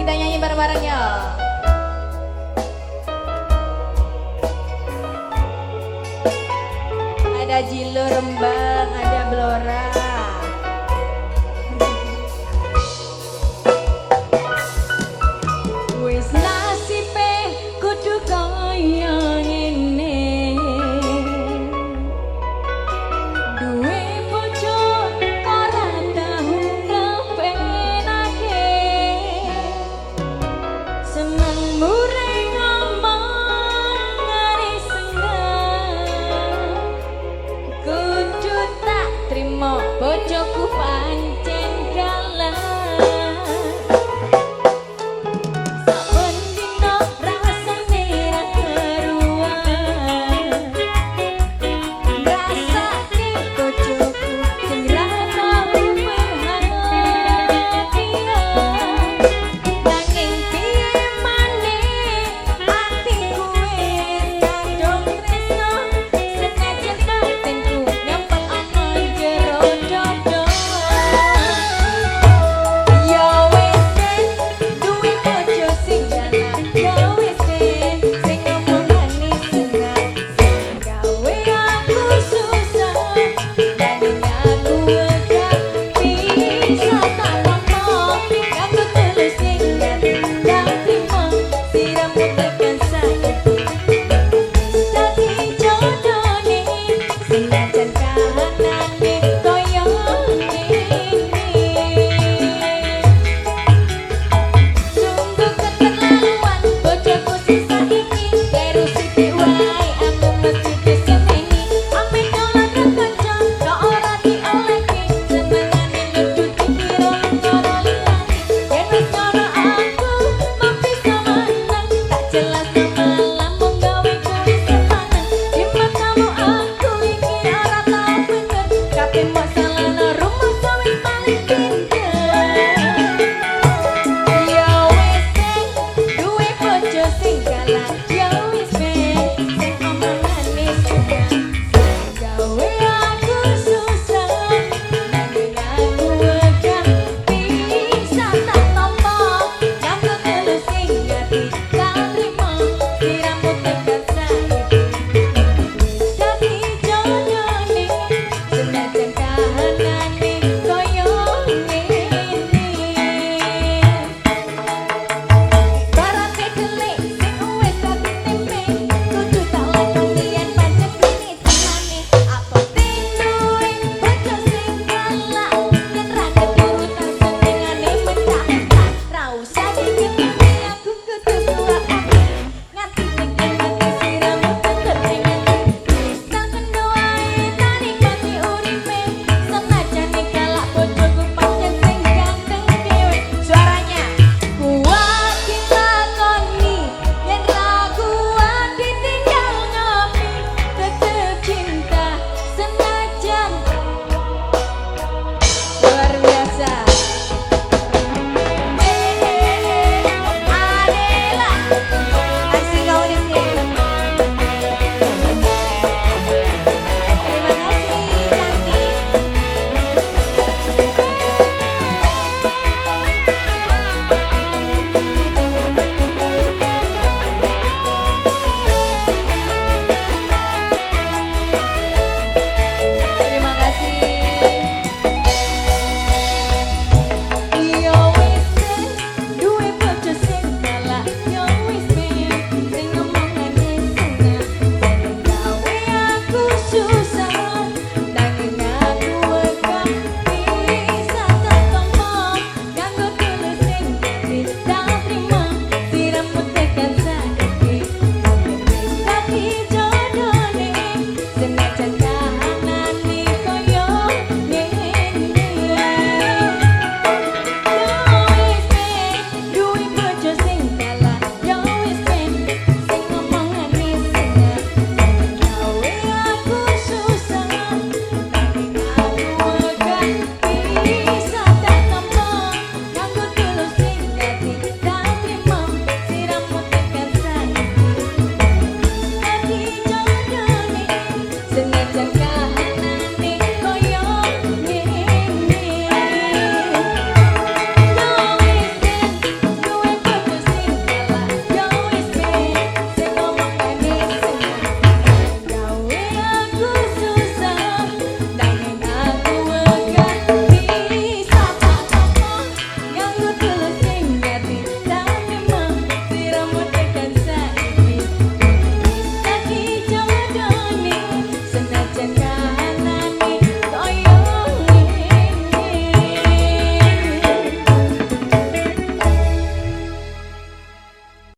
Kita nyanyi bareng-bareng ya. Ada Jilo Rembang, ada Blora, cho cú phải jelas